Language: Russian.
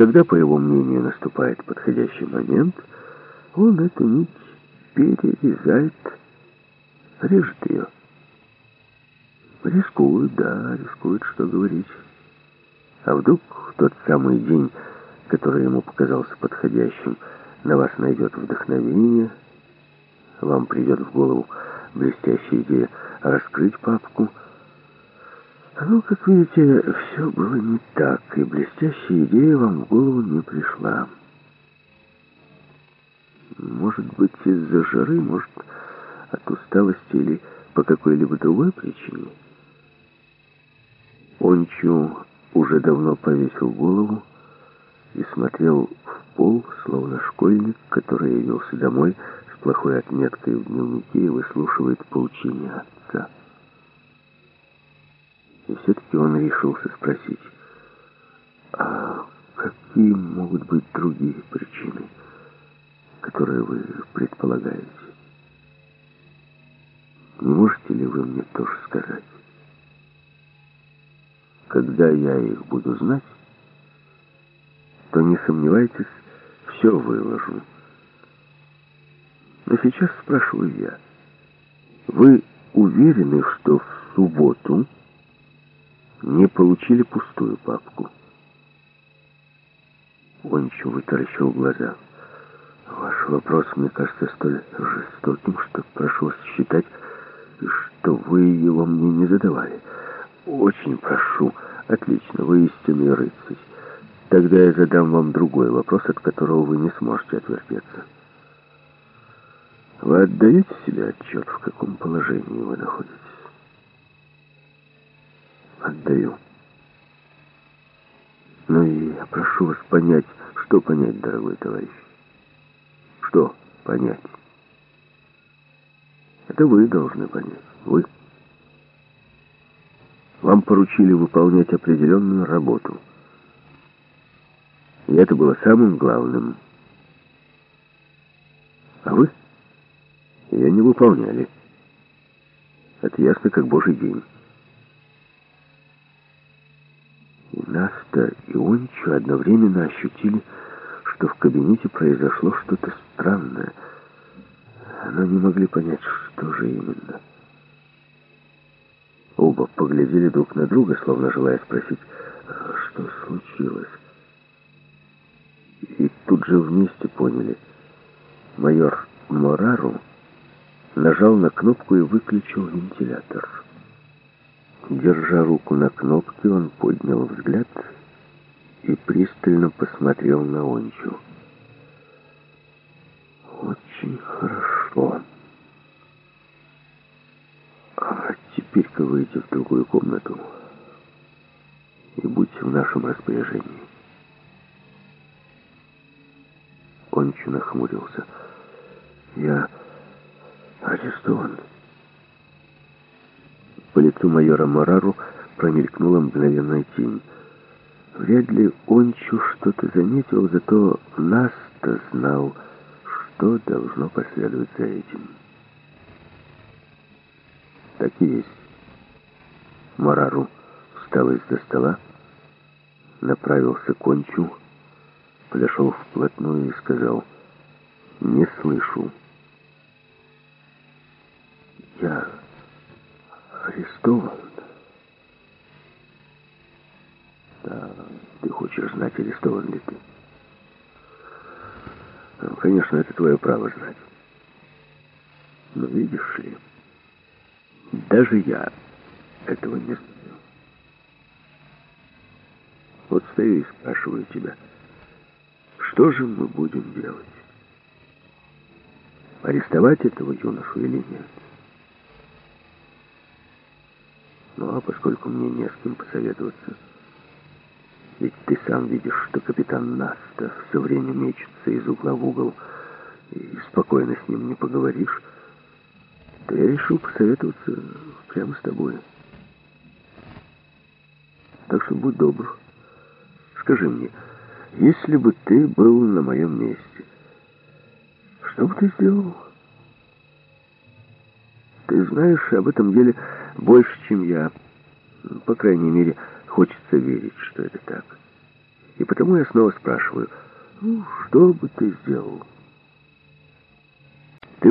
когда, по его мнению, наступает подходящий момент, он эту нить перерезает, режет ее. Рискует, да, рискует, что говорить. А вдруг в тот самый день, который ему показался подходящим, на вас найдет вдохновение, вам придет в голову блестящая идея раскрыть папку. Ну, как видите, все было не так, и блестящая идея вам в голову не пришла. Может быть, из-за жары, может, от усталости или по какой-либо другой причине. Ончу уже давно повесил голову и смотрел в пол, словно школьник, который явился домой с плохой отметкой в дневнике и выслушивает поучение отца. И все-таки он решился спросить, а какие могут быть другие причины, которые вы предполагаете? Не можете ли вы мне тоже сказать? Когда я их буду знать, то не сомневайтесь, все выложу. Но сейчас спрашиваю я. Вы уверены, что в субботу не получили пустую папку? Ончо вытаращил глаза. Ваш вопрос мне кажется столь жестоким, что прошу вас считать, что вы его мне не задавали. Очень прошу. Отлично, вы истинный рыцарь. Тогда я задам вам другой вопрос, от которого вы не сможете отвертеться. Вы отдаете себе отчет, в каком положении вы находитесь? Отдаю. Ну и я прошу вас понять, что понять, дорогой товарищ. Что понять? Это вы должны понять. Вы. Вам поручили выполнять определенную работу. И это было самым главным. А вы ее не выполняли. Это ясно, как божий день. И Наста и Ончу одновременно ощутили, что в кабинете произошло что-то странное. Но не могли понять, что же именно. Оба поглядели друг на друга, словно желая спросить, «А что случилось. И тут же вместе поняли. Майор Морару нажал на кнопку и выключил вентилятор. Держа руку на кнопке, он поднял взгляд и пристально посмотрел на Ончу. «Очень хорошо». А теперь-ка выйти в другую комнату и будьте в нашем распоряжении. Кончу нахмурился. Я арестован. По лицу майора Морару промелькнула мгновенная тень. Вряд ли Ончу что-то заметил, зато нас-то знал, что должно последовать за этим так и есть. Марару встал из-за стола, направился к Кончу, подошел вплотную и сказал, «Не слышу». «Я арестован». «Да, ты хочешь знать, арестован ли ты?» ну, «Конечно, это твое право знать. Но видишь ли...» Даже я этого не знаю. Вот стою и спрашиваю тебя, что же мы будем делать? Арестовать этого юношу или нет? Ну, а поскольку мне не с кем посоветоваться, ведь ты сам видишь, что капитан Наста все время мечется из угла в угол, и спокойно с ним не поговоришь, то я решил посоветоваться прямо с тобой. Так что будь добр. Скажи мне, если бы ты был на моем месте, что бы ты сделал? Ты знаешь об этом деле больше, чем я. По крайней мере, хочется верить, что это так. И потому я снова спрашиваю, ну, что бы ты сделал?»